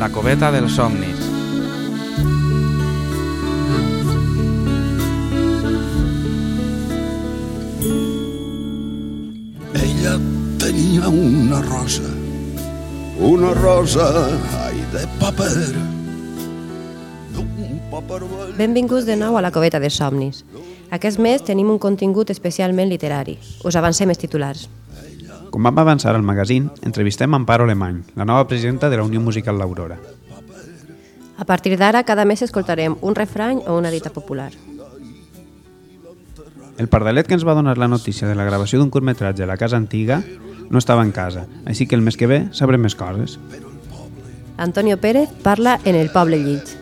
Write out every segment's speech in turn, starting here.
La coveta dels somnis. Ella tenia una rosa, una rosa, ai, de paper. Benvinguts de nou a la Coveta de Somnis. Aquest mes tenim un contingut especialment literari. Us avancem els titulars. Com vam avançar al magazín, entrevistem Amparo Alemany, la nova presidenta de la Unió Musical L'Aurora. A partir d'ara, cada mes escoltarem un refrany o una dita popular. El pardalet que ens va donar la notícia de la gravació d'un curtmetratge a la casa antiga no estava en casa, així que el mes que ve sabrem més coses. Antonio Pérez parla en El Poble Llig.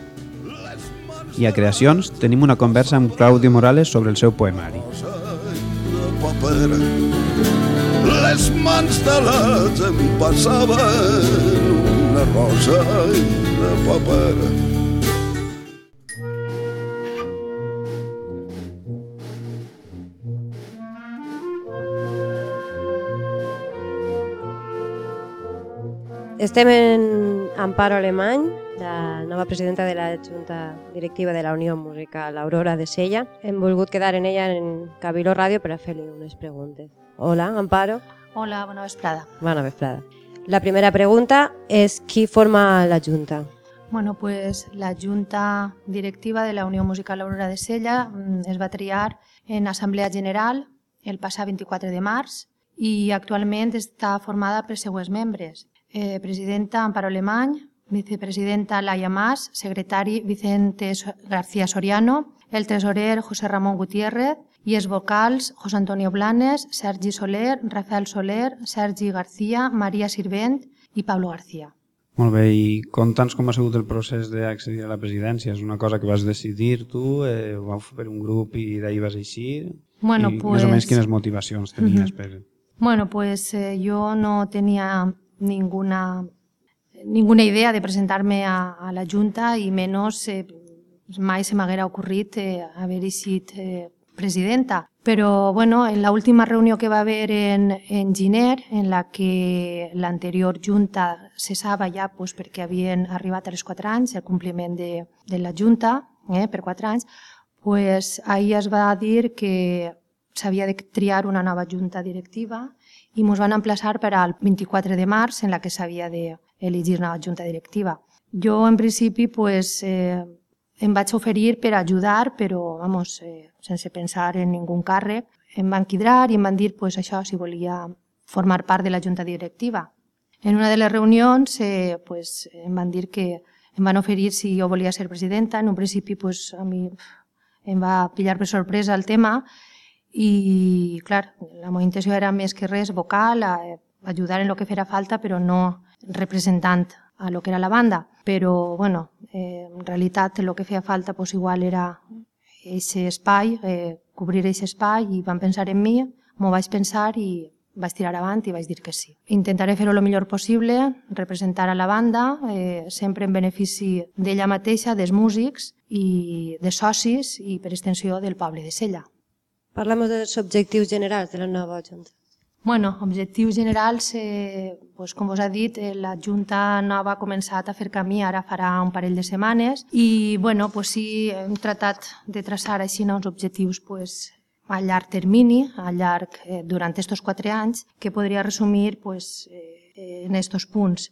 I a Creacions tenim una conversa amb Claudio Morales sobre el seu poemari. Les mans de les em passaven una rosa de paper. Estem en Amparo Alemany, la nova presidenta de la Junta Directiva de la Unió Musical Aurora de Sella. Hem volgut quedar en ella en Cabiló Ràdio per a fer-li unes preguntes. Hola, Amparo. Hola, bona vesprada. Bona vesprada. La primera pregunta és qui forma la Junta? Bueno, pues la Junta Directiva de la Unió Musical Aurora de Sella mm, es va triar en Assemblea General el passat 24 de març i actualment està formada per següents membres. Eh, presidenta Amparo Alemany, vicepresidenta Laia Mas, secretari Vicente García Soriano, el tresorer José Ramón Gutiérrez i els vocals José Antonio Blanes, Sergi Soler, Rafael Soler, Sergi García, Maria Sirvent i Pablo García. Molt bé, i conta'ns com ha sigut el procés d'accedir a la presidència. És una cosa que vas decidir tu, eh, ho vau fer per un grup i d'ahir vas eixir? Bueno, I més pues- o menys quines motivacions tenies Mhm. per... Bueno, pues eh, yo no tenía ninguna, ninguna idea de presentarme a, a la Junta y menos eh, mai se m'haguera ocurrit eh, haver eixit eh, presidenta. Però bueno, en la última reunió que va haver en, en Giner, en la que l'anterior Junta cessava ja pues, perquè havien arribat a les 4 anys, el compliment de, de la Junta eh, per 4 anys, pues, ahir es va dir que s'havia de triar una nova junta directiva i ens van emplaçar per al 24 de març en la que s'havia d'elegir una junta directiva. Jo, en principi, pues, eh, em vaig oferir per ajudar, però, vamos, eh, sense pensar en ningú càrrec. Em van quidrar i em van dir pues, això, si volia formar part de la junta directiva. En una de les reunions eh, pues, em van dir que em van oferir si jo volia ser presidenta. En un principi pues, a mi em va pillar per sorpresa el tema i, clar, la meva intenció era més que res vocal, a, ajudar en el que fera falta, però no representant a lo que era la banda. Però, bueno, eh, en realitat el que feia falta pues, igual era aquest espai, eh, cobrir aquest espai i van pensar en mi, m'ho vaig pensar i vaig tirar avant i vaig dir que sí. Intentaré fer-ho el millor possible, representar a la banda, eh, sempre en benefici d'ella mateixa, dels músics i de socis i per extensió del poble de Sella. Parlem dels objectius generals de la nova Junta. Bueno, objectius generals, eh, pues, com vos ha dit, eh, la Junta nova ha començat a fer camí ara farà un parell de setmanes i bueno, pues, sí, hem tratat de traçar així uns objectius pues, a llarg termini, a llarg, eh, durant aquests quatre anys, que podria resumir pues, eh, en estos punts.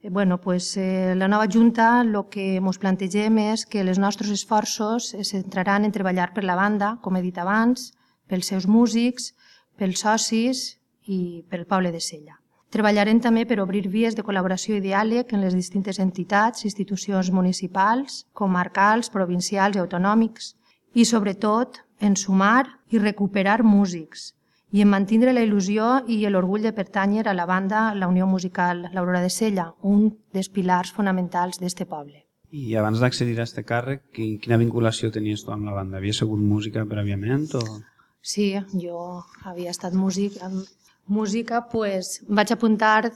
Eh, Bueno, pues, eh, la nova Junta el que ens plantegem és que els nostres esforços es centraran en treballar per la banda, com he dit abans, pels seus músics, pels socis i pel poble de Sella. Treballarem també per obrir vies de col·laboració i diàleg en les distintes entitats, institucions municipals, comarcals, provincials i autonòmics i, sobretot, en sumar i recuperar músics i en mantindre la il·lusió i l'orgull de pertànyer a la banda La Unió Musical L'Aurora de Sella, un dels pilars fonamentals d'este poble. I abans d'accedir a aquest càrrec, qui- quina vinculació tenies tu amb la banda? Havies segut música prèviament o...? Sí, jo havia estat músic, música, pues, vaig apuntar,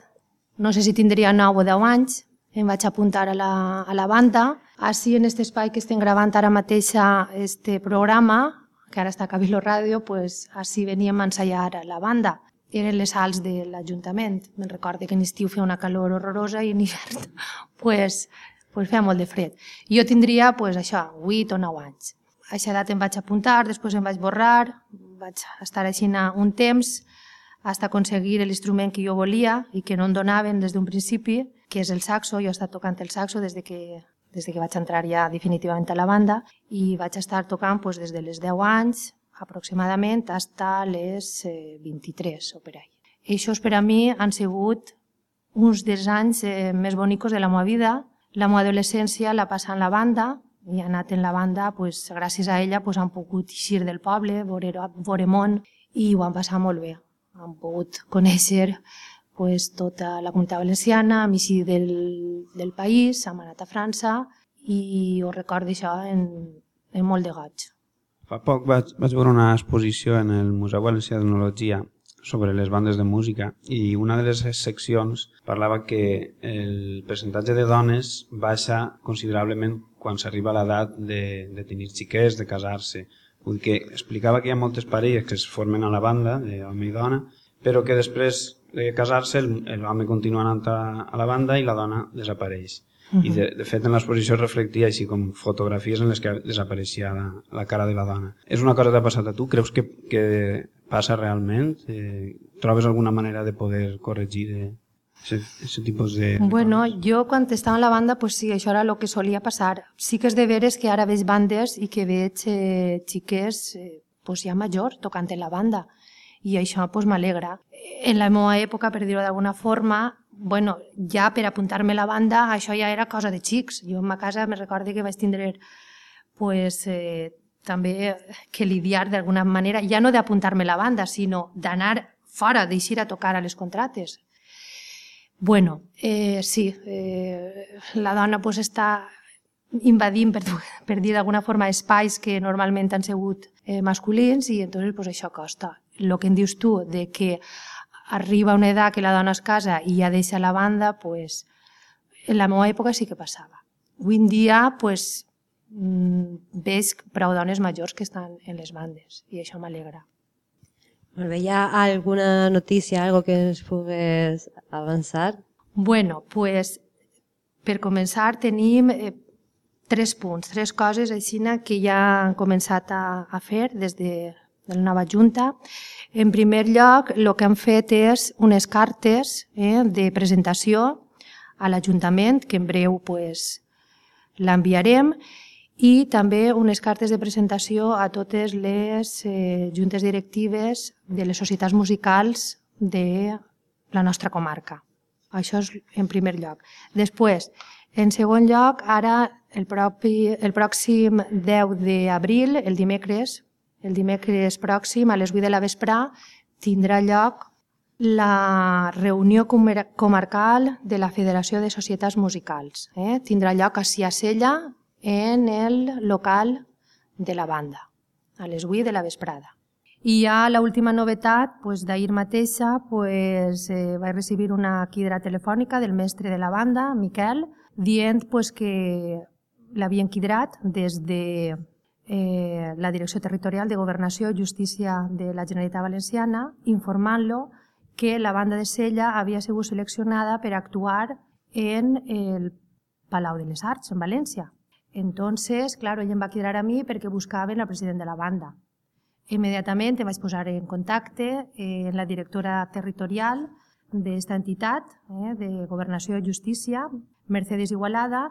no sé si tindria 9 o 10 anys, em vaig apuntar a la, a la banda. Així, en aquest espai que estem gravant ara mateixa este programa, que ara està a Cabildo Ràdio, pues, així veníem a ensaiar a la banda. eren les sals de l'Ajuntament. Me'n recordo que en estiu feia una calor horrorosa i en hivern pues, pues feia molt de fred. Jo tindria pues, això, 8 o 9 anys. A aquesta edat em vaig apuntar, després em vaig borrar, vaig estar així un temps fins aconseguir l'instrument que jo volia i que no em donaven des d'un principi, que és el saxo. Jo he estat tocant el saxo des de que, des de que vaig entrar ja definitivament a la banda i vaig estar tocant pues, des de les 10 anys aproximadament fins a les 23 o per ahí. Eixos per a mi han sigut uns dels anys eh, més bonicos de la meva vida. La meva adolescència la passa en la banda i he anat en la banda, pues, gràcies a ella pues, han pogut eixir del poble, veure, veure món i ho han passat molt bé. Han pogut conèixer pues, tota la comunitat valenciana, amici del, del país, hem anat a França i ho recordo això en, en molt de goig. Fa poc vaig, vaig veure una exposició en el Museu Valencià d'Etnologia sobre les bandes de música i una de les seccions parlava que el percentatge de dones baixa considerablement quan s'arriba a l'edat de, de tenir xiquets, de casar-se. Vull dir que explicava que hi ha moltes parelles que es formen a la banda, d'home i dona, però que després de casar-se l'home continua anant a, a la banda i la dona desapareix. -huh. I de, de fet en l'exposició reflectia així com fotografies en les que desapareixia la, la cara de la dona. És una cosa que t'ha passat a tu? Creus que, que passa realment? Eh, trobes alguna manera de poder corregir eh, ese tipus de... Bueno, jo quan estava en la banda, pues sí, això era el que solia passar. Sí que és de veres que ara veig bandes i que veig eh, xiques eh, pues ja major tocant en la banda i això pues, m'alegra. En la meva època, per dir-ho d'alguna forma, bueno, ja per apuntar-me a la banda, això ja era cosa de xics. Jo en ma casa me recordo que vaig tindre pues, eh, també que lidiar d'alguna manera, ja no d'apuntar-me a la banda, sinó d'anar fora, d'eixir a tocar a les contrates. Bueno, eh, sí, eh, la dona pues, està invadint, per, per dir d'alguna forma, espais que normalment han sigut eh, masculins i entonces pues, això costa. El que em dius tu de que arriba una edat que la dona es casa i ja deixa la banda, pues, en la meva època sí que passava. Avui en dia pues, mm, veig prou dones majors que estan en les bandes i això m'alegra. Molt bé, hi ha alguna notícia, algo que ens pugues avançar? Bueno, pues, per començar tenim eh, tres punts, tres coses així que ja han començat a, a fer des de, de la nova Junta. En primer lloc, el que han fet és unes cartes eh, de presentació a l'Ajuntament, que en breu pues, l'enviarem, i també unes cartes de presentació a totes les eh, juntes directives de les societats musicals de la nostra comarca. Això és en primer lloc. Després, en segon lloc, ara el, propi, el pròxim 10 d'abril, el dimecres, el dimecres pròxim, a les 8 de la vesprà, tindrà lloc la reunió comarcal de la Federació de Societats Musicals. Eh? Tindrà lloc a Ciacella en el local de la banda, a les 8 de la vesprada. I ja l'última novetat, pues, d'ahir mateixa, pues, eh, vaig recibir una quidra telefònica del mestre de la banda, Miquel, dient pues, que l'havien quidrat des de eh, la Direcció Territorial de Governació i Justícia de la Generalitat Valenciana informant-lo que la banda de Sella havia sigut seleccionada per actuar en el Palau de les Arts, en València. Entonces, claro, ell em va cridar a mi perquè buscaven el president de la banda. Immediatament em vaig posar en contacte eh, amb la directora territorial d'esta entitat, eh, de Governació i Justícia, Mercedes Igualada,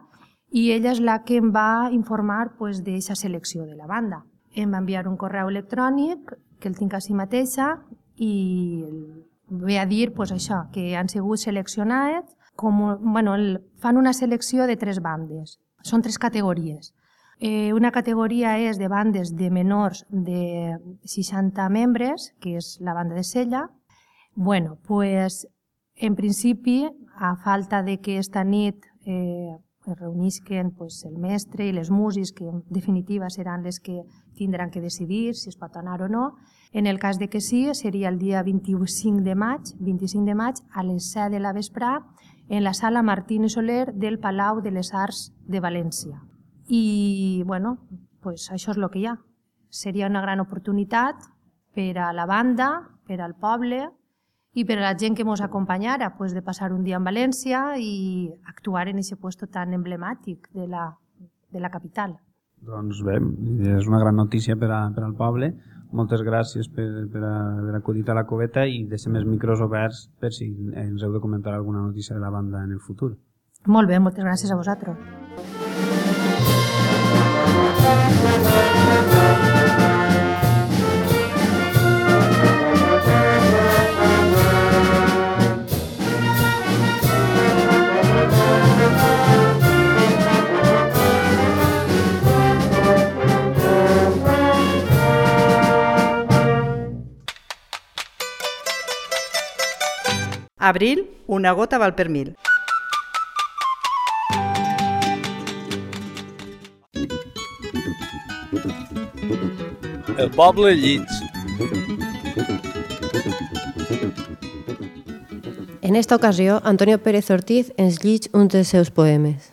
i ella és la que em va informar pues, d'aquesta selecció de la banda. Em va enviar un correu electrònic que el tinc així mateixa i ve a dir pues, això, que han sigut seleccionats com, bueno, fan una selecció de tres bandes. Són tres categories. Eh, una categoria és de bandes de menors de 60 membres, que és la banda de Sella. Bueno, pues, en principi, a falta de que esta nit eh, es reunisquen pues, el mestre i les músics, que en definitiva seran les que tindran que decidir si es pot anar o no. En el cas de que sí, seria el dia 25 de maig, 25 de maig a les 7 de la vesprà en la sala Martín i Soler del Palau de les Arts de València. I, bueno, pues això és el que hi ha. Seria una gran oportunitat per a la banda, per al poble i per a la gent que ens acompanyara pues, de passar un dia en València i actuar en aquest puesto tan emblemàtic de la, de la capital. Doncs bé, és una gran notícia per, a, per al poble. Moltes gràcies per, per haver acudit a la coveta i deixem els micros oberts per si ens heu de comentar alguna notícia de la banda en el futur. Molt bé, moltes gràcies a vosaltres. Abril, una gota val per mil. El poble llits. En esta ocasió, Antonio Pérez Ortiz ens llig un dels seus poemes.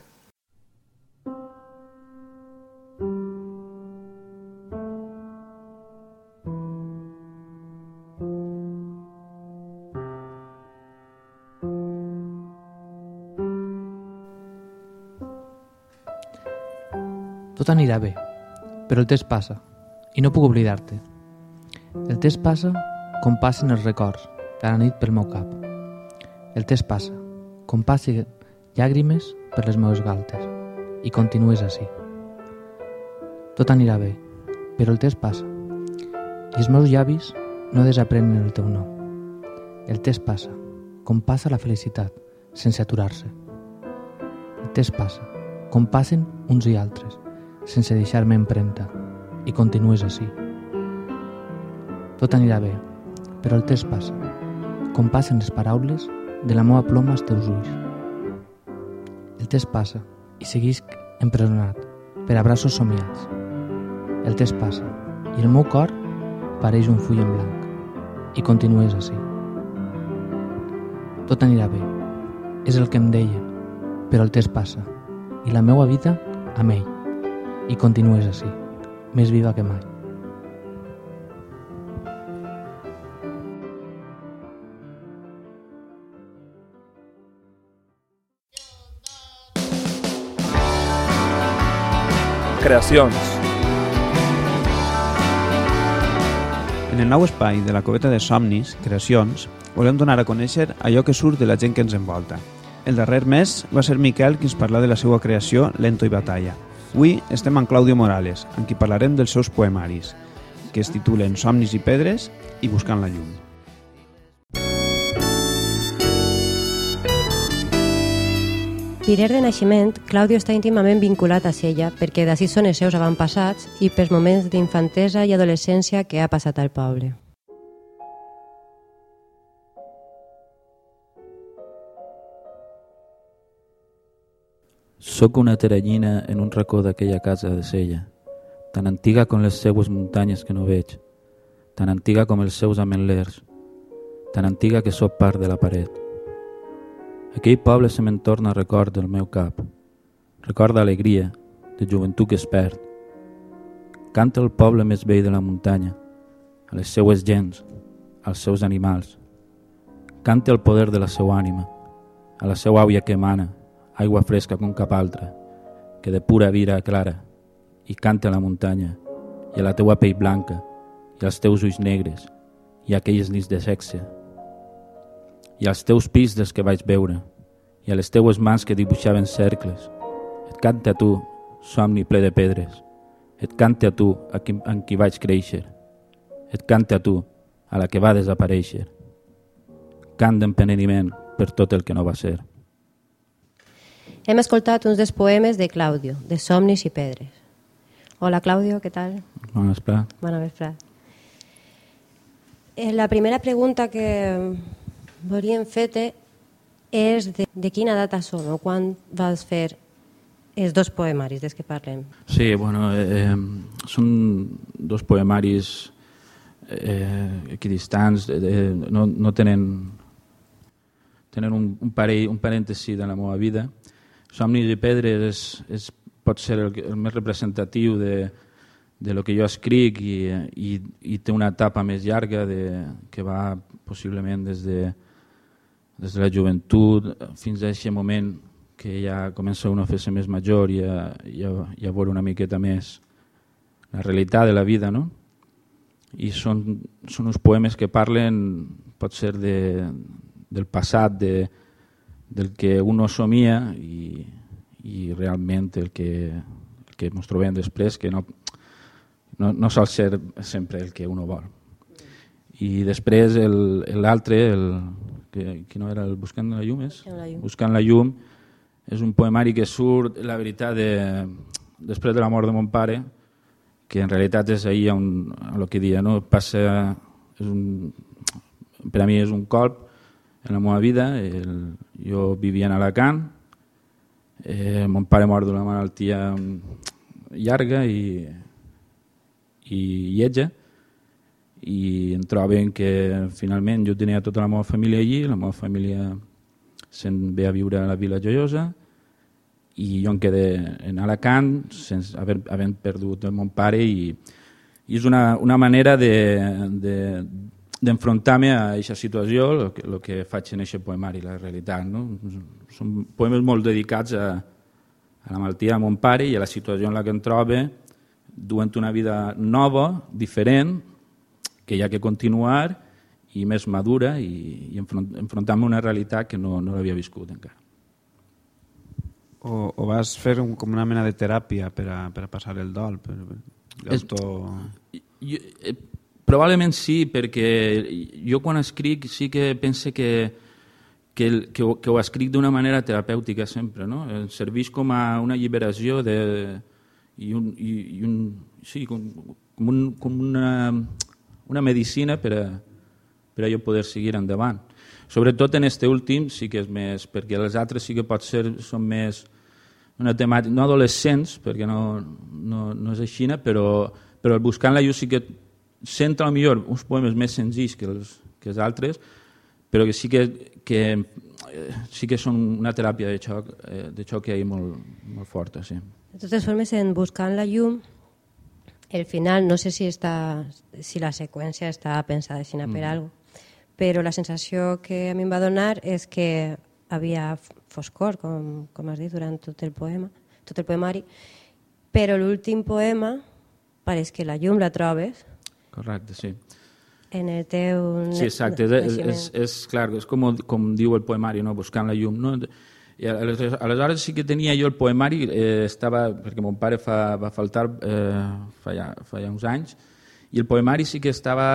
Tot anirà bé, però el temps passa i no puc oblidar-te. El temps passa com passen els records cada nit pel meu cap. El temps passa com passen llàgrimes per les meves galtes i continues així. Tot anirà bé, però el temps passa i els meus llavis no desaprenen el teu nom. El temps passa com passa la felicitat sense aturar-se. El temps passa com passen uns i altres sense deixar-me empremta i continues així. Tot anirà bé, però el temps passa, com passen les paraules de la meva ploma als teus ulls. El temps passa i seguisc empresonat per abraços somiats. El temps passa i el meu cor pareix un full en blanc i continues així. Tot anirà bé, és el que em deien, però el temps passa i la meva vida amb ell i continues així, més viva que mai. Creacions. En el nou espai de la coveta de somnis, creacions, volem donar a conèixer allò que surt de la gent que ens envolta. El darrer mes va ser Miquel qui ens parla de la seva creació Lento i Batalla. Avui estem amb Claudio Morales, amb qui parlarem dels seus poemaris, que es titulen Somnis i pedres i Buscant la llum. Pirer de naixement, Claudio està íntimament vinculat a Sella perquè d'ací són els seus avantpassats i pels moments d'infantesa i adolescència que ha passat al poble. Sóc una teranyina en un racó d'aquella casa de Sella, tan antiga com les seues muntanyes que no veig, tan antiga com els seus ametlers, tan antiga que sóc part de la paret. Aquell poble se me'n torna record del meu cap, record d'alegria, de joventut que es perd. Canta el poble més vell de la muntanya, a les seues gens, als seus animals. Canta el poder de la seva ànima, a la seva àvia que emana, aigua fresca com cap altra, que de pura vira clara, i canta a la muntanya, i a la teua pell blanca, i als teus ulls negres, i a aquelles nits de sexe, i als teus pis dels que vaig veure, i a les teues mans que dibuixaven cercles. Et canta a tu, somni ple de pedres. Et canta a tu, a qui, en qui vaig créixer. Et canta a tu, a la que va desaparèixer. Cant d'empenediment per tot el que no va ser. Hem escoltat uns dels poemes de Claudio, de Somnis i Pedres. Hola, Claudio, què tal? Bon vespre. Bona vesprada. Eh, La primera pregunta que volíem fer-te és de, de quina data són o quan vas fer els dos poemaris dels que parlem. Sí, bueno, eh, eh, són dos poemaris eh, equidistants, eh, no, no tenen, tenen un, un, parell, un parèntesi de la meva vida. Somnis i pedres és, és, pot ser el, el més representatiu de, de lo que jo escric i, i, i té una etapa més llarga de, que va possiblement des de, des de la joventut fins a aquest moment que ja comença uno a fer-se més major i a, i, a, i a veure una miqueta més la realitat de la vida, no? I són, són uns poemes que parlen, pot ser de, del passat, de, del que uno somia i, i realment el que, el que ens trobem després, que no, no, no sol ser sempre el que uno vol. I després l'altre, el, el, que, que no era el Buscant la llum, és? La llum. Buscant la llum, és un poemari que surt, la veritat, de, després de la mort de mon pare, que en realitat és ahir un, el que dia, no? Passa, és un, per a mi és un colp en la meva vida. El, jo vivia en Alacant, eh, mon pare mort d'una malaltia llarga i, i lletja, i em troben que finalment jo tenia tota la meva família allí, la meva família se'n ve a viure a la Vila Joiosa, i jo em quedé en Alacant sense haver, havent perdut el mon pare i, i és una, una manera d'enfrontar-me de, de, a aquesta situació, el que, el que faig en aquest poemari, la realitat. No? Són poemes molt dedicats a, a la malaltia de mon pare i a la situació en la que em trobe, duent una vida nova, diferent, que hi ha que continuar i més madura i, i enfrontar-me a una realitat que no, no l'havia viscut encara o, o vas fer un, com una mena de teràpia per a, per a passar el dol? Per, per auto... jo, probablement sí, perquè jo quan escric sí que pense que, que, que, ho, que ho escric d'una manera terapèutica sempre, no? Em serveix com a una alliberació de, i, un, i, i un, sí, com, com, un, com una, una medicina per a, per a jo poder seguir endavant. Sobretot en este últim sí que és més, perquè els altres sí que pot ser, són més una temàtica, no adolescents, perquè no, no, no és així, però, però el Buscant la llum sí que centra millor uns poemes més senzills que els, que els altres, però que sí que, que, eh, sí que són una teràpia de xoc, eh, de xoc que hi ha molt, molt forta. Sí. De totes formes, en Buscant la llum, el final, no sé si, està, si la seqüència està pensada així per mm. alguna però la sensació que a mi em va donar és que havia foscor, com, com has dit, durant tot el poema, tot el poemari, però l'últim poema pareix que la llum la trobes. Correcte, sí. En el teu... Sí, exacte, és, és, és, clar, és com, com diu el poemari, no? buscant la llum. No? I aleshores sí que tenia jo el poemari, eh, estava, perquè mon pare fa, va faltar eh, fa, ja, fa ja uns anys, i el poemari sí que estava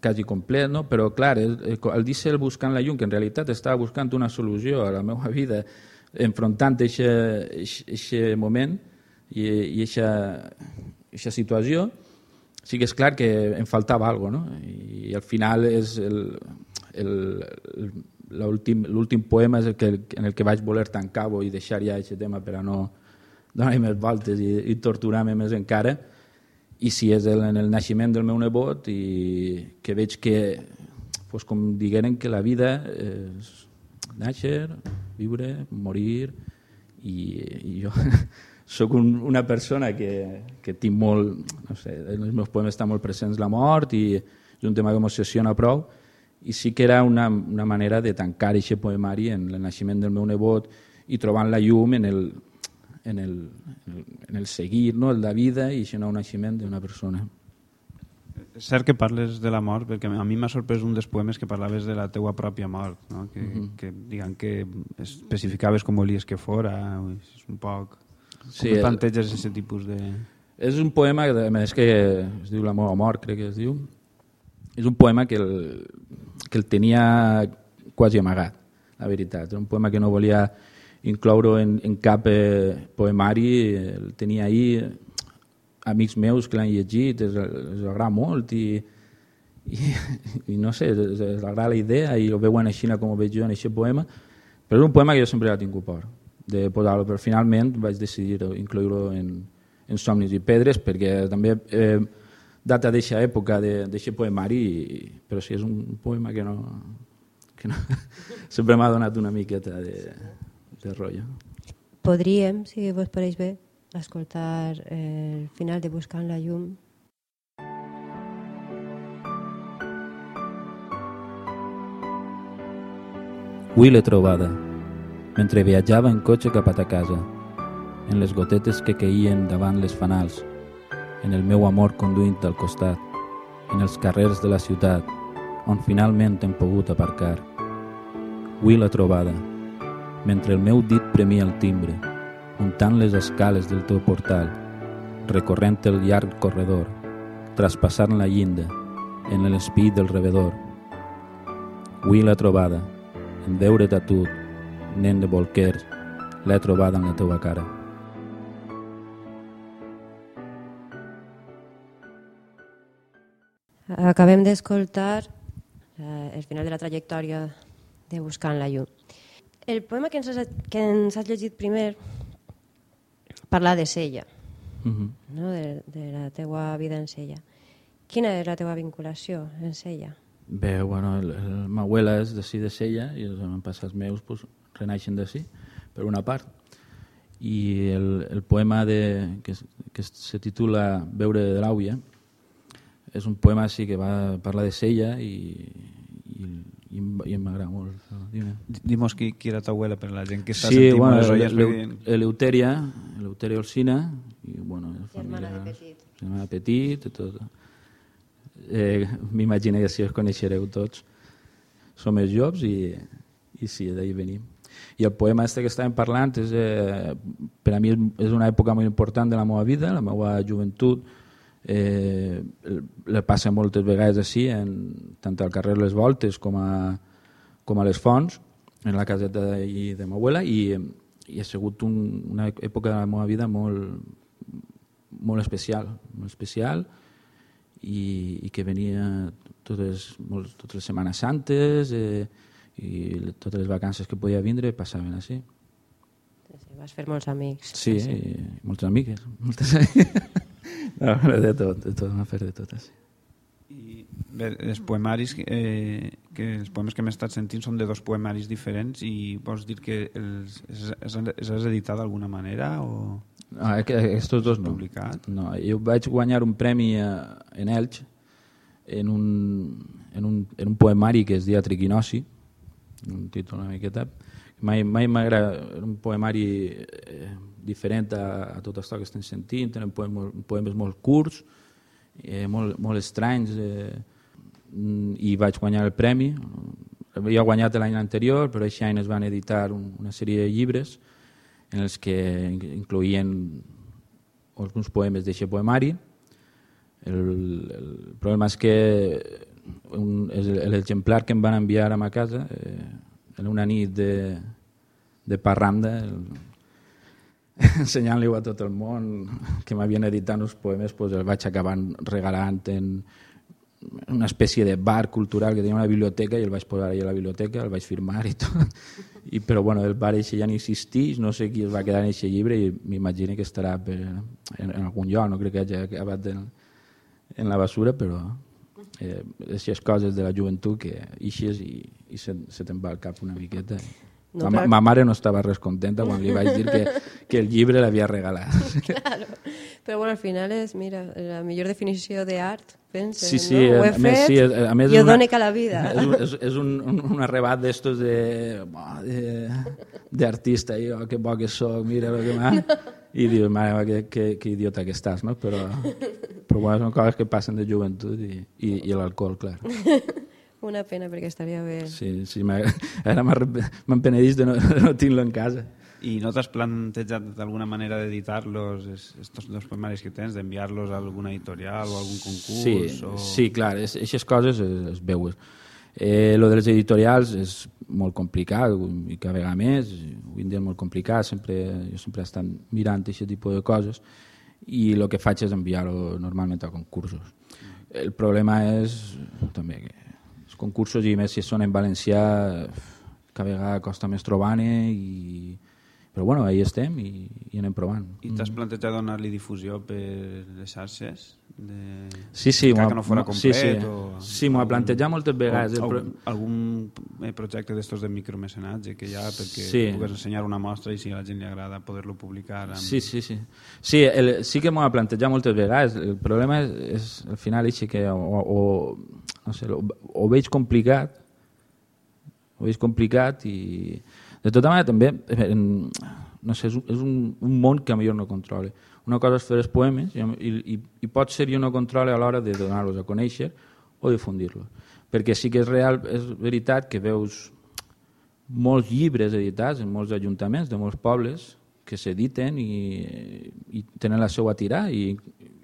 quasi complet, no? però clar, el, el buscant la llum, que en realitat estava buscant una solució a la meva vida, enfrontant aquest moment i aquesta situació, sí que és clar que em faltava alguna cosa, no? I, al final és l'últim poema és el que, en el que vaig voler tancar i deixar ja aquest tema per a no donar més voltes i, i torturar-me més encara, i si és el, en el naixement del meu nebot i que veig que pues, com digueren que la vida és néixer, viure, morir i, i jo sóc un, una persona que, que tinc molt, no sé, en els meus poemes està molt presents la mort i és un tema que m'obsessiona prou i sí que era una, una manera de tancar aquest poemari en el naixement del meu nebot i trobant la llum en el, en el, en el seguir no? el de vida i no un naixement d'una persona. És cert que parles de la mort, perquè a mi m'ha sorprès un dels poemes que parlaves de la teua pròpia mort, no? que, uh mhm. -huh. que, diguem, que especificaves com volies que fora, és un poc... Sí, com planteges aquest tipus de... És un poema que, més que es diu La meva mort, crec que es diu. És un poema que el, que el tenia quasi amagat, la veritat. Era un poema que no volia incloure en, en cap eh, poemari, el tenia ahir, amics meus que l'han llegit, els, els agrada molt i, i, i no sé, els, els agrada la idea i ho veuen així com ho veig jo en aquest poema, però és un poema que jo sempre he tingut por de posar-lo, però finalment vaig decidir incloure-ho en, en Somnis i Pedres perquè també eh, data d'aquesta època d'aquest poemari, però sí, és un poema que no, que no sempre m'ha donat una miqueta de, de rotllo. Podríem, si vos pareix bé, escoltar el final de Buscant la llum. Avui l'he trobada, mentre viatjava en cotxe cap a ta casa, en les gotetes que caïen davant les fanals, en el meu amor conduint al costat, en els carrers de la ciutat, on finalment hem pogut aparcar. Avui la trobada, mentre el meu dit premia el timbre, muntant les escales del teu portal, recorrent el llarg corredor, traspassant la llinda, en l'espí del rebedor. Avui la trobada, en veure't a tu, nen de bolquers, l'he trobada en la teua cara. Acabem d'escoltar eh, el final de la trajectòria de Buscant la llum. El poema que ens has, que ens has llegit primer parla de Sella, Uh -huh. no? de, de la teua vida en Sella. Quina és la teua vinculació en Sella? Bé, bueno, el, el, ma abuela és d'ací de Sella i els avantpassats meus pues, renaixen d'ací, per una part. I el, el poema de, que, que se titula Veure de l'àvia és un poema així que va parlar de Sella i, i, i, em- i m'agrada molt. Dimos qui, qui era tu abuela per la gent que està Sí, sentint bueno, les olles. Eleuteria, Eleuteria Olsina, i bueno, Germana de família- petit. Germana petit, i tot. Eh, M'imagino que si els coneixereu tots. Som els joves i, i sí, d'ahir venim. I el poema este que estàvem parlant és, eh, per a mi és una època molt important de la meva vida, la meva joventut. Eh, la passa moltes vegades així, en, tant al carrer Les Voltes com a, com a les Fonts, en la caseta de, de ma abuela, i, i ha sigut un, una època de la meva vida molt, molt especial, molt especial i, i que venia totes, molt, totes les Setmanes Santes eh, i totes les vacances que podia vindre passaven així. Sí, vas fer molts amics. Sí, sí. i moltes amigues. Moltes... no, de tot, de tot, una fer de tot així. I bé, els poemaris, eh, que els poemes que m'he estat sentint són de dos poemaris diferents i vols dir que els, els, els, has editat d'alguna manera o No, aquests dos no. publicat? No, jo vaig guanyar un premi a, en Elx en un, en, un, en un poemari que es deia Triquinosi, un títol una miqueta. Mai mai m'agrada un poemari eh, diferent a, a tot això que estem sentint, tenen poemes, poemes molt curts, eh, molt, molt estranys, eh, i vaig guanyar el premi. Havia guanyat l'any anterior, però aquest any es van editar un, una sèrie de llibres en els que incloïen alguns poemes d'aquest poemari. El, el problema és que l'exemplar que em van enviar a ma casa eh, en una nit de, de parranda el, ensenyant-li a tot el món que m'havien editat uns poemes pues, el vaig acabar regalant en una espècie de bar cultural que tenia una biblioteca i el vaig posar allà a la biblioteca, el vaig firmar i tot. I, però bueno, el bar ja no existeix, no sé qui es va quedar en aquest llibre i m'imagino que estarà per, en, en algun lloc, no crec que hagi acabat en, en la basura, però eh, aquestes coses de la joventut que ixes i, i se, se te'n va al cap una miqueta. No, No, ma, però- ma mare no estava res contenta quan li vaig dir que, que el llibre l'havia regalat. Claro. Però bueno, al final és, mira, la millor definició d'art, pensa, Sí, sí, no? Ho he a més, fet sí, a més i ho done a la vida. És, un- és, és un, un, un arrebat d'estos de, buah, de, d'artista, i oh, que bo que soc, mira el que m'ha... I dius, mare, meva, que, que, que idiota que estàs, no? Però, però bueno, són coses que passen de joventut i, i, i l'alcohol, clar. Una pena, perquè estaria bé. Sí, sí, ara m'arrep- m'empenedís de no, de no tenir-lo en casa. I no t'has plantejat d'alguna manera d'editar-los, es- estos dos poemaris que tens, d'enviar-los a alguna editorial o a algun concurs? Sí, o... sí clar, aquestes coses es, es veuen. Eh, lo dels editorials és molt complicat i cada vegada més, avui en dia és molt complicat, sempre, jo sempre he estat mirant aquest tipus de coses i el que faig és enviar-ho normalment a concursos. El problema és també que els concursos, i més si són en valencià, cada vegada costa més trobar-ne i però bueno, ahí estem i, i anem provant. I t'has plantejat donar-li difusió per les xarxes? De... Sí, sí, que no fora sí, complet? sí. O, Sí, m'ho ha plantejat moltes vegades. O, o, algun eh, projecte d'estos de micromecenatge que hi ha perquè Sí. pugues ensenyar una mostra i si a la gent li agrada poder-lo publicar amb... Sí, sí, sí. Sí, el, sí que m'ho ha plantejat moltes vegades. El problema és, és al final així que o, o, no sé, o, o veig complicat ho veig complicat i de tota manera també en, no sé, és, un, un, món que millor no controle. Una cosa és fer els poemes i, i, i pot ser jo no controle a l'hora de donar-los a conèixer o difundir-los. Perquè sí que és real, és veritat que veus molts llibres editats en molts ajuntaments de molts pobles que s'editen i, i tenen la seva tirà i,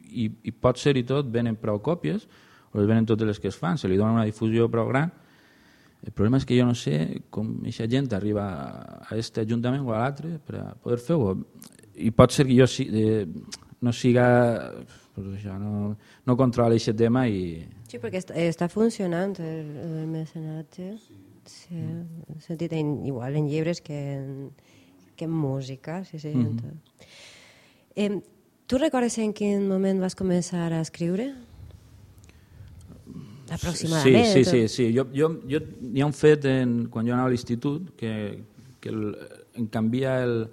i, i pot ser i tot venen prou còpies o les venen totes les que es fan, se li dona una difusió prou gran el problema és que jo no sé com aquesta gent arriba a aquest ajuntament o a l'altre per a poder fer-ho i pot ser que jo si, eh, no siga pues això, no, no controli aquest tema i, Sí, perquè està, està funcionant el, el mecenatge. Sí, he sentit en, igual en llibres que en, que en música. Sí, sí, en tot. eh, tu recordes en quin moment vas començar a escriure? Aproximadament. Sí, sí, sí. sí. Jo, jo, jo, hi ha un fet en, quan jo anava a l'institut que, que el, em canvia el,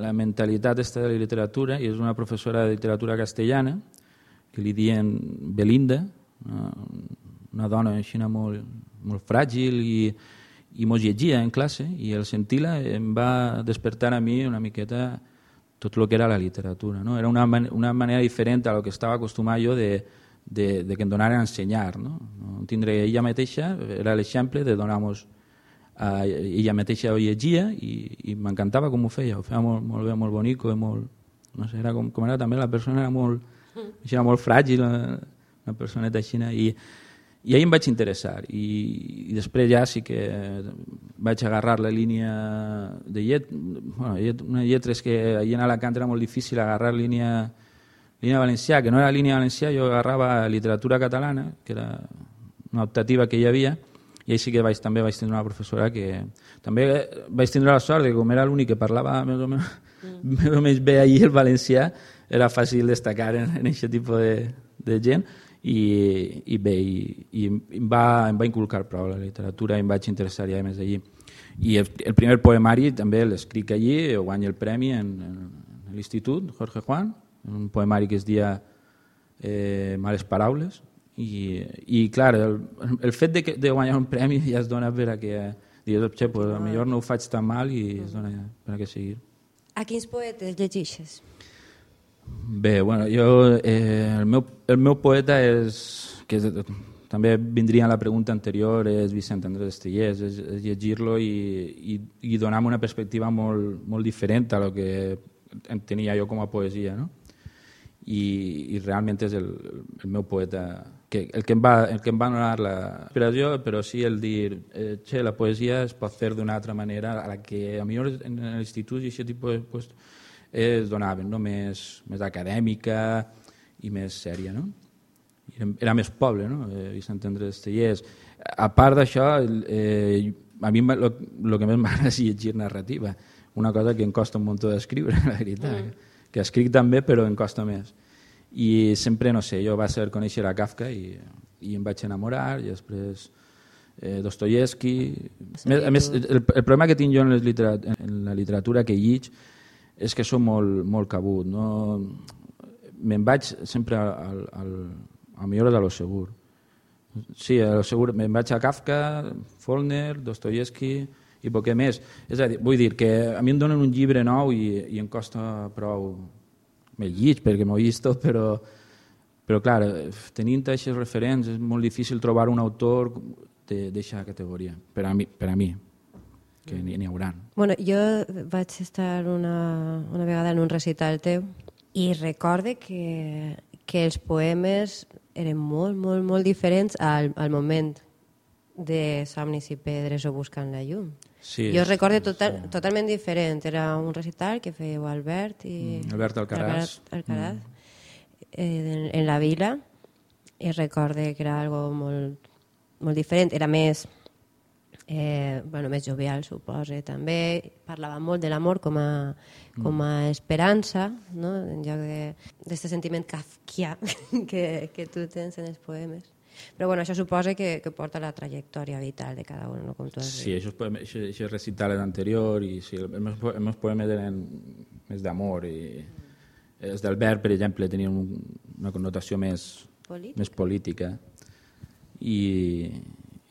la mentalitat esta de la literatura i és una professora de literatura castellana que li diuen Belinda, una, una dona així molt, molt fràgil i, i mos llegia en classe i el sentir-la em va despertar a mi una miqueta tot el que era la literatura. No? Era una, man una manera diferent a lo que estava acostumat jo de, de, de que em donaren a ensenyar. No? no tindre ella mateixa, era l'exemple de donar-nos a ella mateixa ho llegia i, i m'encantava com ho feia, ho feia molt, molt bé, molt bonic, molt, no sé, era com, com era també, la persona era molt, així era molt fràgil, una, una personeta així, i, i ahir em vaig interessar i, i després ja sí que vaig agarrar la línia de llet, bueno, llet una lletres que ahir en Alacant era molt difícil agarrar línia, línia valencià, que no era línia valencià, jo agarrava literatura catalana, que era una optativa que hi havia, i així que vaig, també vaig tindre una professora que també vaig tindre la sort que com era l'únic que parlava més o menys, mm. més o menys bé allí el valencià, era fàcil destacar en, en aquest tipus de, de gent i, i bé, i, i em, va, em va inculcar prou la literatura i em vaig interessar ja més allí. I el, el primer poemari també l'escric allí, guanya el premi en, en l'institut, Jorge Juan, un poemari que es dia eh, Males Paraules, i, i clar, el, el fet de, que, de guanyar un premi ja es dona per a que digues, "Che, pues, a millor no ho faig tan mal i es dona per a que seguir. A quins poetes llegeixes? Bé, bueno, jo, eh, el, meu, el meu poeta és, que és, també vindria a la pregunta anterior, és Vicent Andrés Estellers, és, és llegir-lo i, i, i donar-me una perspectiva molt, molt diferent a lo que en tenia jo com a poesia, no? I, i realment és el, el meu poeta que, el, que em va, el que em va donar la inspiració, però sí el dir eh, che, la poesia es pot fer d'una altra manera a la que a millor en l'institut i aquest tipus de pues, es donaven, no? més, més acadèmica i més sèria. No? Era, era més poble, no? eh, Vicent Andrés Estellers. A part d'això, eh, a mi el que més m'agrada és llegir narrativa, una cosa que em costa un munt d'escriure, la veritat. Mm. Que escric també, però em costa més. I sempre, no sé, jo va ser conèixer a Kafka i, i em vaig enamorar, i després eh, Dostoyevsky... Més, a més, el, el problema que tinc jo en, les literat en la literatura que lliig és que som molt, molt cabut. No? Me'n vaig sempre al, al, al millor de lo segur. Sí, a lo segur. Me'n vaig a Kafka, Faulkner, Dostoyevsky i poc més. És a dir, vull dir que a mi em donen un llibre nou i, i em costa prou... Me llig perquè m'ho he vist tot, però, però clar, tenint aquests referents és molt difícil trobar un autor d'aquesta categoria, per a mi, per a mi que n'hi haurà. Bueno, jo vaig estar una, una vegada en un recital teu i recorde que, que els poemes eren molt, molt, molt diferents al, al moment de Somnis i Pedres o Buscant la llum. Sí, jo recorde sí. total, totalment diferent. Era un recital que fèieu Albert i... Mm, Albert Alcaraz. Albert Alcaraz mm. eh, en, en la vila i recorde que era algo molt, molt diferent. Era més eh, bueno, més jovial, suposa, també. Parlava molt de l'amor com, a, com a esperança, no? en lloc d'aquest sentiment kafkià que, que tu tens en els poemes. Però bueno, això suposa que, que porta la trajectòria vital de cada un, no? com tu has dit. Sí, això, això, això recital anterior i sí, els meus, els meus poemes eren més d'amor i els d'Albert, per exemple, tenien un, una connotació més Política. més política i,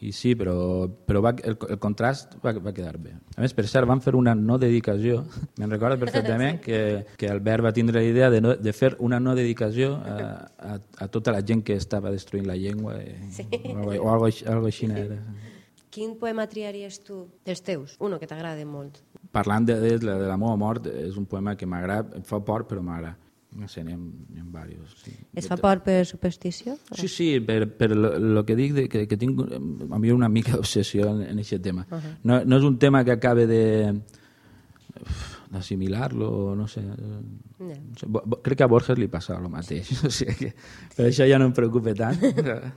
i sí, però, però va, el, el contrast va, va quedar bé. A més, per cert, van fer una no dedicació, me'n recordo perfectament que, que Albert va tindre la idea de, no, de fer una no dedicació a, a, a tota la gent que estava destruint la llengua i, Sí. o, algo, o algo, algo així era. Quin poema triaries tu dels teus? Uno que t'agrada molt. Parlant de, de, de la meva mort, és un poema que m'agrada, em fa por però m'agrada. No sé, n'hi ha, ha diversos. Sí. Es fa por per superstició? Sí, sí, per, per lo, lo que dic, de, que, que tinc a mi una mica d'obsessió en, en aquest tema. Uh -huh. no, no és un tema que acabe de d'assimilar-lo, no sé. Ja. No sé. Bo- bo- Crec que a Borges li passa el mateix, o sigui que per això ja no em preocupa tant.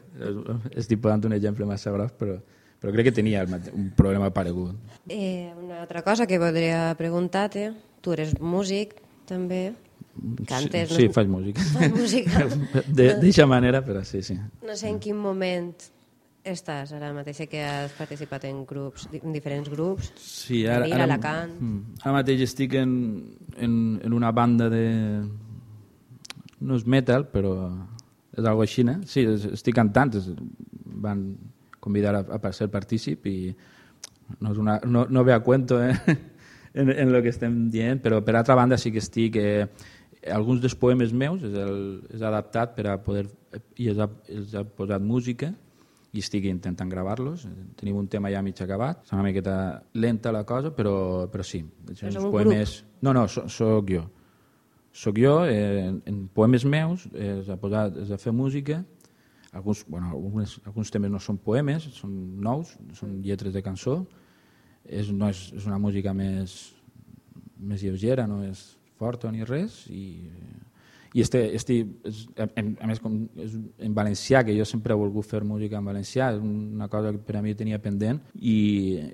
Estic posant un exemple massa gros, però, però crec que tenia un problema paregut. Eh, una altra cosa que voldria preguntar-te, tu eres músic també, cantes... Sí, sí no, faig música. Fas música. De- D'eixa manera, però sí, sí. no sé en quin moment estàs ara mateix, que has participat en grups, en diferents grups, Sí, ara, ara, Alacant. mm, ara mateix estic en, en, en una banda de... No és metal, però és algo així, né? Sí, es- estic cantant, es, van convidar a, a ser partícip i no, és una, no, no ve a cuento eh? en, en lo que estem dient, però per altra banda sí que estic... Eh, alguns dels poemes meus és, el, és adaptat per a poder... i els ha, els ha posat música i estic intentant gravar-los. Tenim un tema ja mig acabat. És una miqueta lenta la cosa, però, però sí. És un poemes... No, no, so, soc jo. Soc jo, eh, en, en poemes meus, eh, es ha posat, es ha fer música, alguns, bueno, alguns, alguns temes no són poemes, són nous, són lletres de cançó, és, no és, és una música més, més lleugera, no és forta ni res, i, i este, este, a, a més com és en valencià, que jo sempre he volgut fer música en valencià, és una cosa que per a mi tenia pendent i,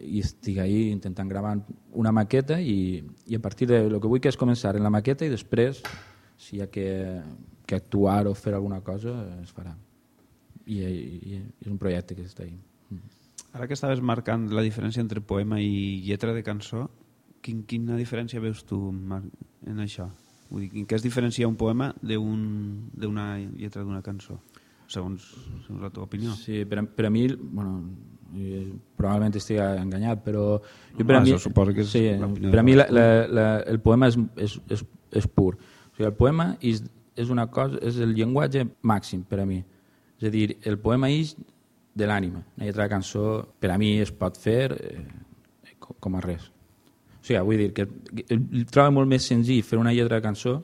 i estic ahí intentant gravar una maqueta i, i a partir de lo que vull que és començar en la maqueta i després si hi ha que, que actuar o fer alguna cosa es farà. I, i, i és un projecte que està ahí. Ara que estaves marcant la diferència entre poema i lletra de cançó, quin, quina diferència veus tu Marc, en això? Vull dir, en què es diferencia un poema d'un- d'una lletra d'una cançó? Segons, segons la teva opinió. Sí, per a, per a mi, bueno, eh, probablement estic enganyat, però jo per a mi, això suposo que és sí, per a mi la, la, la, el poema és, és, és, és pur. O sigui, el poema és, és una cosa, és el llenguatge màxim per a mi. És a dir, el poema és de l'ànima. Una lletra de cançó, per a mi, es pot fer eh, co- com a res. O sigui, vull dir que, trobo molt més senzill fer una lletra de cançó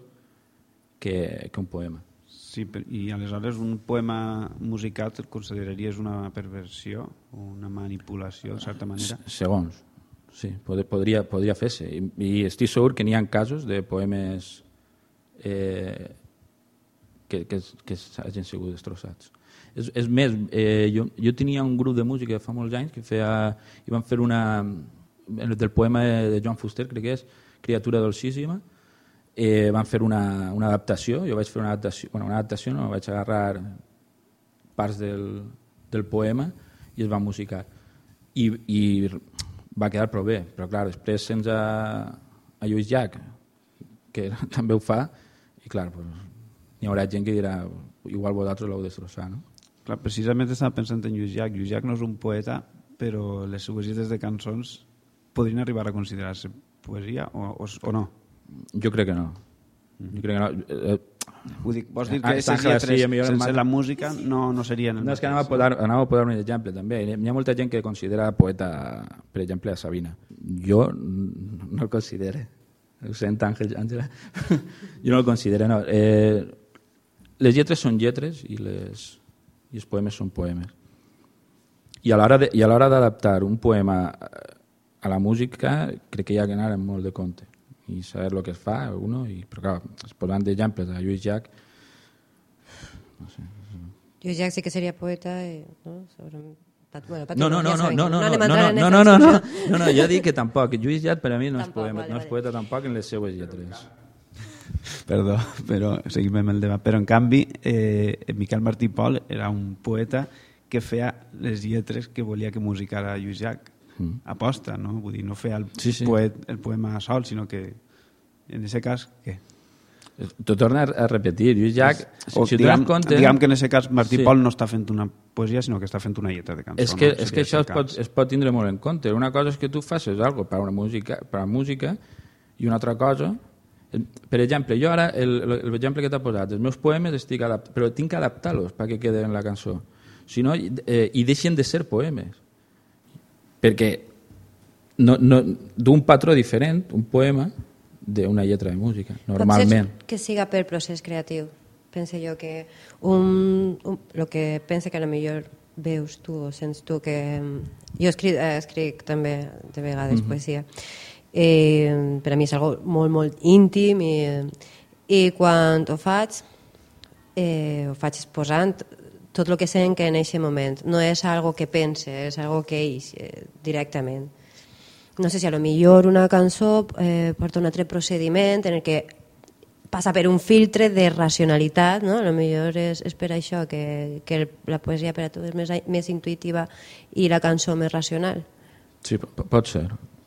que, que un poema. Sí, i aleshores un poema musicat el consideraries una perversió o una manipulació, de certa manera? Se- Segons, sí, pod podria, podria fer-se. I, I estic segur que n'hi ha casos de poemes eh, que, que, que hagin sigut destrossats. És, és més, eh, jo, jo tenia un grup de música fa molts anys que feia, i van fer una, del poema de Joan Fuster, crec que és, Criatura dolcíssima, eh, van fer una, una adaptació, jo vaig fer una adaptació, bueno, una adaptació no, vaig agarrar parts del, del poema i es va musicar. I, I va quedar prou bé, però clar, després sense a Lluís Llach, que també ho fa, i clar, pues, n'hi haurà gent que dirà igual vosaltres l'heu destrossat, no? Clar, precisament estava pensant en Lluís Llach. Lluís Llach no és un poeta, però les seues lletres de cançons podrien arribar a considerar-se poesia o, o, o no? Jo crec que no. Jo crec que no. Eh, Vull dir, vols dir Ah, que Està aquestes lletres sí, sense em- la música no, no serien No, és que anava a posar, anava a posar un exemple també. Hi ha molta gent que considera poeta, per exemple, a Sabina. Jo no el considero. Ho sent, Àngel, Àngela. jo no el considero, no. Eh, les lletres són lletres i, les, i els poemes són poemes. I a l'hora de- i a l'hora d'adaptar un poema a la música crec que hi ha que anar amb molt de compte i saber el que es fa uno, i, però clar, es posant d'exemples a Lluís Llach Lluís Llach sí que seria poeta, i, no? Sobre, Bueno, No, no, no, no, no, no, no, no, no, no, no, no, no, no, no, jo dic que tampoc, Lluís Llach per a mi no és, Tampoc, poema, vale, no és vale. poeta tampoc en les seues lletres. Perdó, però seguim amb el debat. Però, en canvi, eh, Miquel Martí Pol era un poeta que feia les lletres que volia que musicara Lluís Llach. Mm. Aposta, no? Vull dir, no feia el, Sí, sí. Poet, el poema sol, sinó que, en aquest cas, què? T'ho torna a repetir, Lluís Llach, si, O, si diguem, compte... diguem que en aquest cas Martí Sí. Pol no està fent una poesia, sinó que està fent una lletra de cançó. És que, no? és que això es pot, es pot tindre molt en compte. Una cosa és que tu facis algo per a una música, per a música i una altra cosa... el- Per exemple, jo ara, l'exemple que t'ha posat, els meus poemes estic adapt... però tinc que adaptar-los perquè queden en la cançó. Si no, eh, i deixen de ser poemes. Perquè no, no, d'un patró diferent, un poema, d'una lletra de música, normalment. Potser que siga per procés creatiu. Pense jo que un, un, lo que pense que a lo millor veus tu o sents tu que... Jo escric, eh, escric també de vegades Mhm. poesia. Eh, per a mi és algo molt, molt íntim i, i quan ho faig eh, ho faig posant tot el que sent que en aquest moment. No és algo que pense, és algo que eix eh, directament. No sé si a lo millor una cançó eh, porta un altre procediment en el que passa per un filtre de racionalitat, no? A lo millor és, és per això que, que la poesia per a tu és més, més intuïtiva i la cançó més racional. Sí, po- pot ser.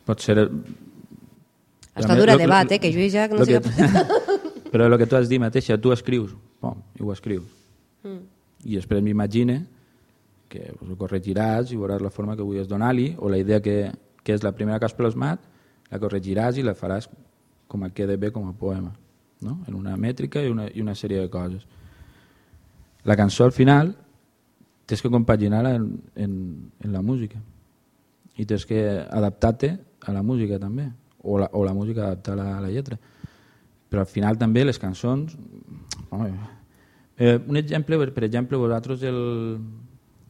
Pot ser... Està dura debat, eh, que Lluís Llach no lo que, Però el que tu has dit mateixa, tu escrius, pom, i ho escrius. Mm. I després m'imagine que pues, ho corregiràs i veuràs la forma que volies donar-li o la idea que, que és la primera que has plasmat, la corregiràs i la faràs com a quede bé com a poema, no? en una mètrica i una, i una sèrie de coses. La cançó al final tens que compaginar-la en, en, en la música i tens que adaptar-te a la música també o la, o la música adaptar a la lletra però al final també les cançons home, eh, un exemple per, exemple vosaltres el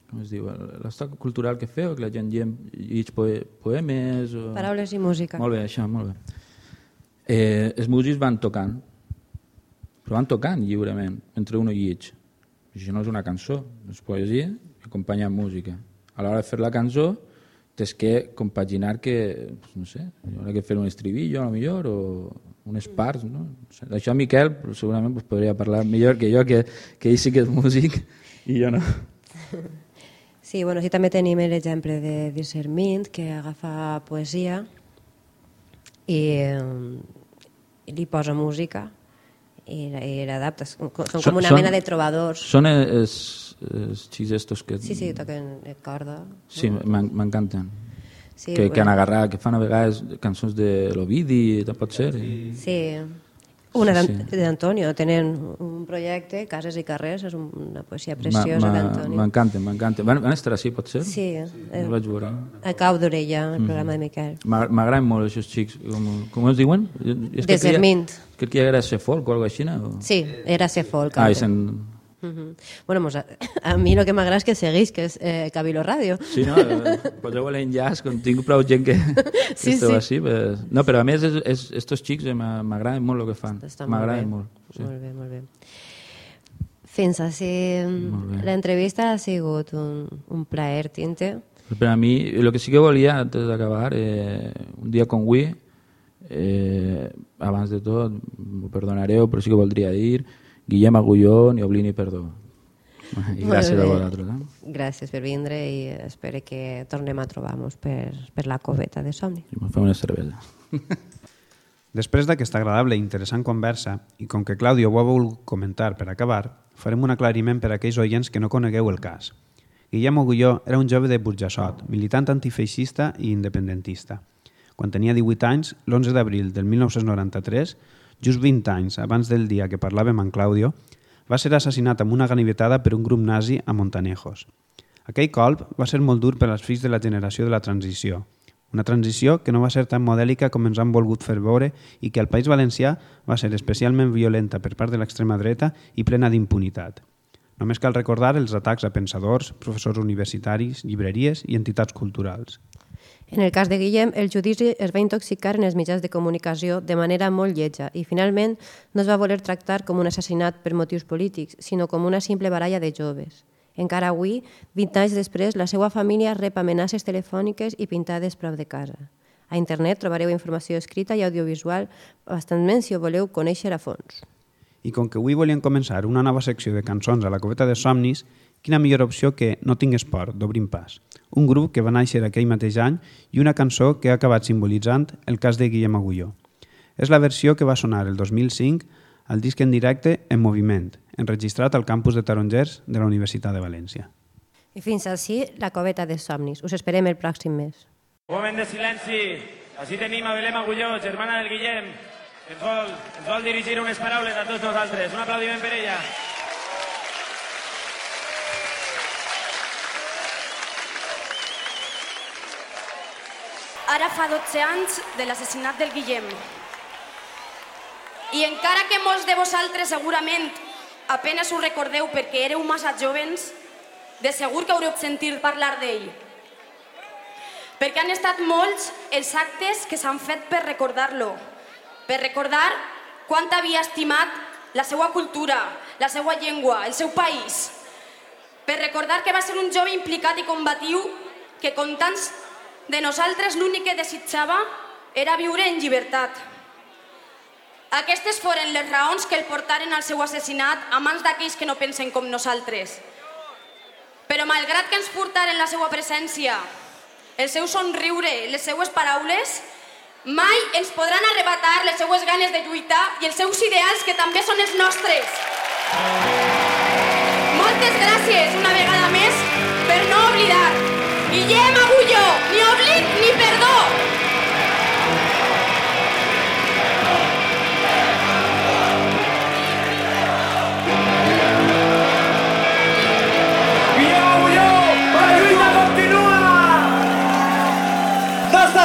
com es diu, l'estoc cultural que feu que la gent poe, poemes o... Paraules i música. molt bé, això, molt bé. Eh, els músics van tocant. Però van tocant lliurement entre un i lleig això no és una cançó, és poesia acompanya amb música. A l'hora de fer la cançó tens que compaginar que, no sé, hi haurà que fer un estribillo a lo millor o unes parts, no? D'això Miquel segurament pues, podria parlar millor que jo, que, que ell sí que és músic i jo no. Sí, bueno, sí també tenim l'exemple de Discernment, que agafa poesia i, eh, i li posa música i, i l'adapta. Són són com una mena de trobadors. Són els, els xics estos que... Sí, sí, toquen corda. Sí, m'en- m'encanten. Sí, que, que bueno. han agarrat, que fan a vegades cançons de l'Ovidi, pot ser. I... Sí, una Sí, d'An- d'Antonio. Tenen un projecte, Cases i carrers, és un- una poesia preciosa d'Antonio. M'encanten, m'encanten. Van, van estar així, pot ser? Sí, No eh, vaig veure. a cau d'orella, el Mhm. programa de Miquel. M'a- M'agraden molt aquests xics. Com, com es diuen? És que Desermint. Que creia que era ser folk o alguna cosa així, no? Sí, era ser folk. Ah, i antes. Sen... Mhm. Bueno, pues a, a mi el que m'agrada és que segueix, que és eh, Cabilo Ràdio. Sí, no? Eh, Poseu l'enllaç, com tinc prou gent que, que Sí, esteu sí. així. Pues... No, però a més, és, és, estos xics eh, m'a- m'agraden molt el que fan. Està molt. M'agraden molt. Sí. Molt bé, molt bé. Fins així, bé. l'entrevista ha sigut un, un plaer, Tinte. Per a mi, el que sí que volia, antes d'acabar, eh, un dia com avui, eh, abans de tot, perdonareu, però sí que voldria dir Guillem Agulló, ni oblini perdó. I gràcies a vosaltres. Eh? Gràcies per vindre i espero que tornem a trobar-nos per, per la coveta de somni. I me fem una cervesa. Després d'aquesta agradable i interessant conversa, i com que Claudio ho ha volgut comentar per acabar, farem un aclariment per a aquells oients que no conegueu el cas. Guillem Agulló era un jove de Burjassot, militant antifeixista i independentista. Quan tenia 18 anys, l'11 d'abril del 1993, just 20 anys abans del dia que parlàvem amb Claudio, va ser assassinat amb una ganivetada per un grup nazi a Montanejos. Aquell colp va ser molt dur per als fills de la generació de la transició, una transició que no va ser tan modèlica com ens han volgut fer veure i que al País Valencià va ser especialment violenta per part de l'extrema dreta i plena d'impunitat. Només cal recordar els atacs a pensadors, professors universitaris, llibreries i entitats culturals. En el cas de Guillem, el judici es va intoxicar en els mitjans de comunicació de manera molt lletja i finalment no es va voler tractar com un assassinat per motius polítics, sinó com una simple baralla de joves. Encara avui, 20 anys després, la seva família rep amenaces telefòniques i pintades prop de casa. A internet trobareu informació escrita i audiovisual bastantment si ho voleu conèixer a fons. I com que avui volíem començar una nova secció de cançons a la coveta de somnis, quina millor opció que No tingues por, d'Obrim Pas, un grup que va néixer aquell mateix any i una cançó que ha acabat simbolitzant el cas de Guillem Agulló. És la versió que va sonar el 2005 al disc en directe En Moviment, enregistrat al campus de Tarongers de la Universitat de València. I fins així la coveta de somnis. Us esperem el pròxim mes. Un moment de silenci. Així tenim a Belém Agulló, germana del Guillem, que ens vol, ens vol dirigir unes paraules a tots nosaltres. Un aplaudiment per ella. Ara fa 12 anys de l'assassinat del Guillem. I encara que molts de vosaltres segurament apenes ho recordeu perquè éreu massa jovens, de segur que haureu sentit parlar d'ell. Perquè han estat molts els actes que s'han fet per recordar-lo, per recordar quant havia estimat la seva cultura, la seva llengua, el seu país, per recordar que va ser un jove implicat i combatiu que, com tants de nosaltres, l'únic que desitjava era viure en llibertat. Aquestes foren les raons que el portaren al seu assassinat a mans d'aquells que no pensen com nosaltres. Però malgrat que ens portaren la seva presència, el seu somriure, les seues paraules, mai ens podran arrebatar les seues ganes de lluitar i els seus ideals que també són els nostres. Moltes gràcies una vegada més per no oblidar. Guillem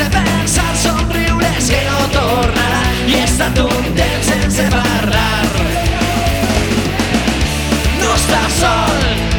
sense pensar somriures que no tornarà i he estat un temps sense parlar. No estàs sol,